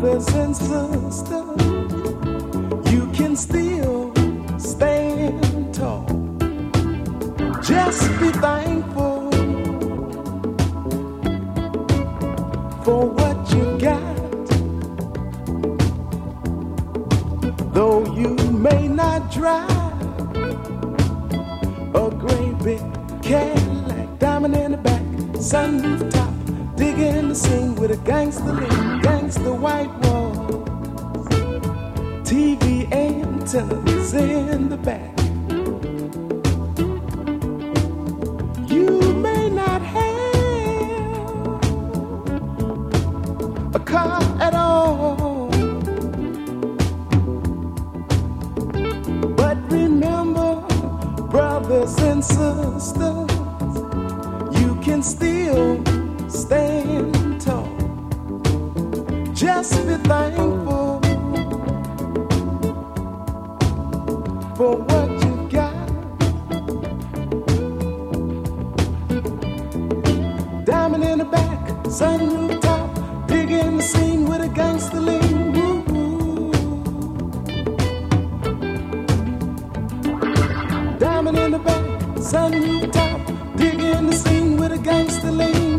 brothers and sisters, you can still stand tall. Just be thankful for what you got. Though you may not drive a great big Cadillac, diamond in the back, sunroof top, digging the scene with a gangster lean, gangster white wall, TV antennas in the back. You may not have a car at all. But remember, brothers and sisters, you can still stand tall. Just be thankful for what you got. Diamond in the back, sunroof top, digging the scene with a gangster lean. Diamond in the back, sunroof top, digging the scene with a gangster lean.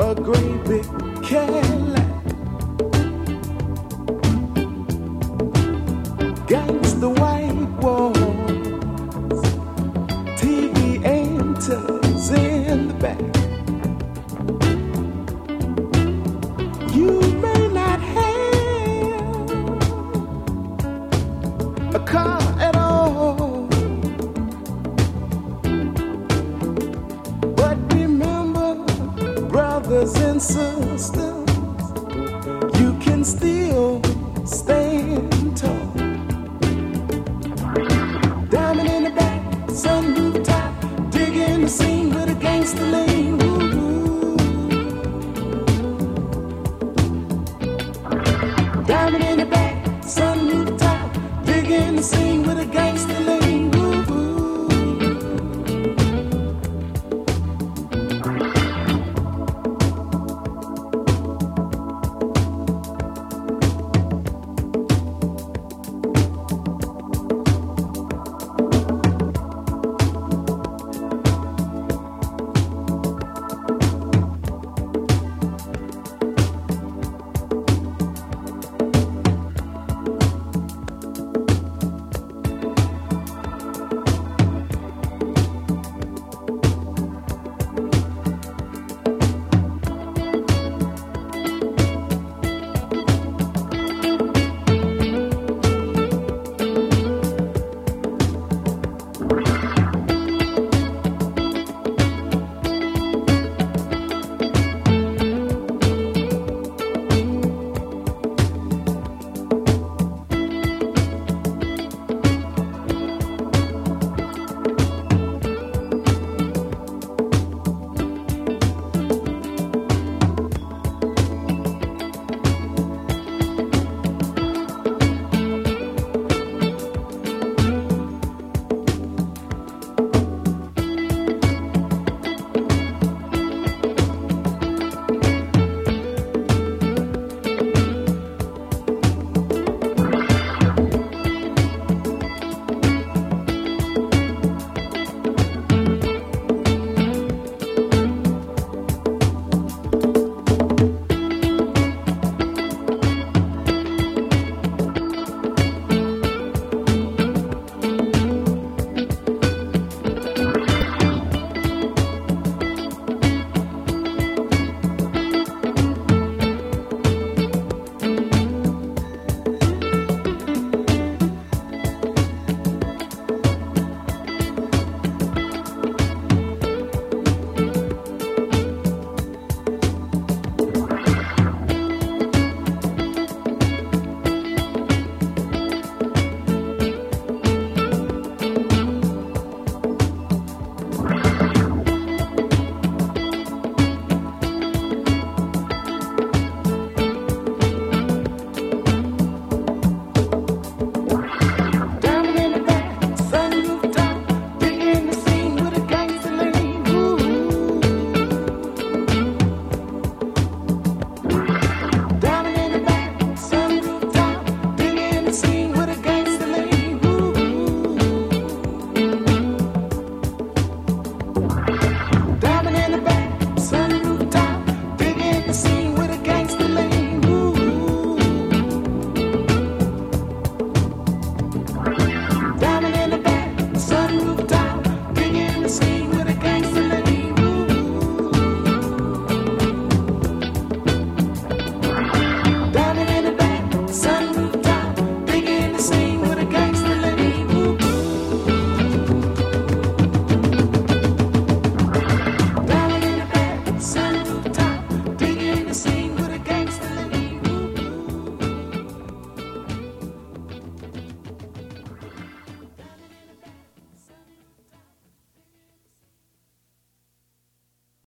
A great big Cadillac. sisters, you can still stand tall. Diamond in the back, sun rooftop, digging the scene with a gangster lean. Diamond in the back, digging the scene with a gangster.